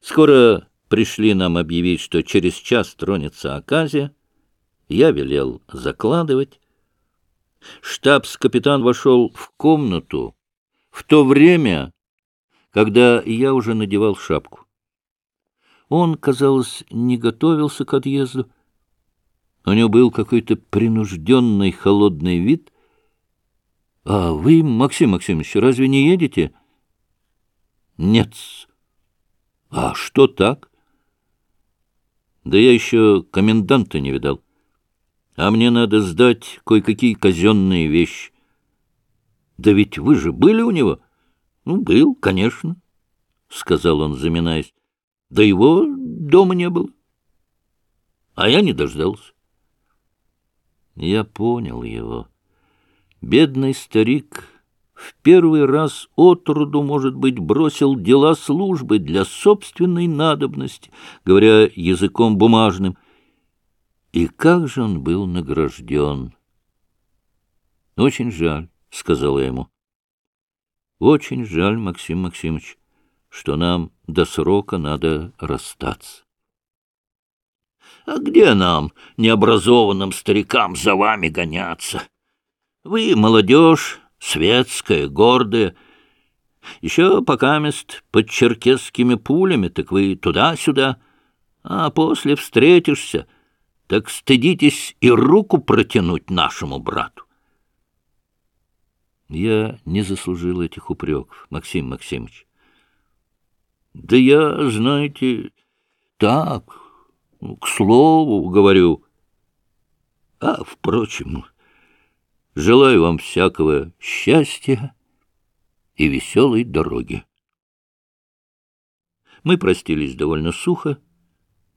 Скоро пришли нам объявить, что через час тронется оказия. Я велел закладывать. Штабс-капитан вошел в комнату в то время, когда я уже надевал шапку. Он, казалось, не готовился к отъезду. У него был какой-то принужденный холодный вид. — А вы, Максим Максимович, разве не едете? — Нет. — А что так? — Да я еще коменданта не видал. А мне надо сдать кое-какие казенные вещи. — Да ведь вы же были у него? — Ну, был, конечно, — сказал он, заминаясь. Да его дома не было. А я не дождался. Я понял его. Бедный старик в первый раз отроду, может быть, бросил дела службы для собственной надобности, говоря языком бумажным. И как же он был награжден! Очень жаль, — сказал я ему. Очень жаль, Максим Максимович что нам до срока надо расстаться. — А где нам, необразованным старикам, за вами гоняться? Вы молодежь, светская, гордая. Еще пока мест под черкесскими пулями, так вы туда-сюда, а после встретишься, так стыдитесь и руку протянуть нашему брату. Я не заслужил этих упреков, Максим Максимович. Да я, знаете, так, к слову говорю. А, впрочем, желаю вам всякого счастья и веселой дороги. Мы простились довольно сухо.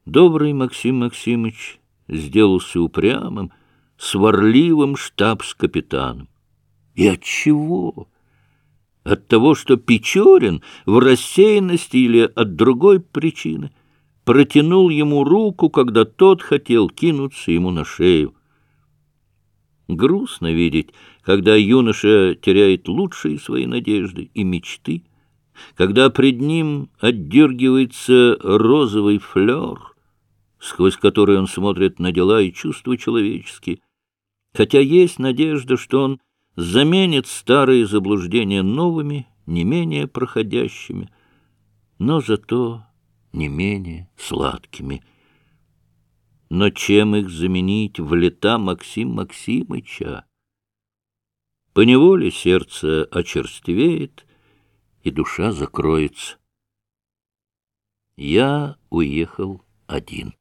Добрый Максим Максимович сделался упрямым, сварливым штабс-капитаном. И от чего? От того, что Печорин в рассеянности или от другой причины протянул ему руку, когда тот хотел кинуться ему на шею. Грустно видеть, когда юноша теряет лучшие свои надежды и мечты, когда пред ним отдергивается розовый флер, сквозь который он смотрит на дела и чувства человеческие, хотя есть надежда, что он заменит старые заблуждения новыми, не менее проходящими, но зато не менее сладкими. Но чем их заменить в лета Максим Максимыча? Поневоле сердце очерствеет, и душа закроется. Я уехал один.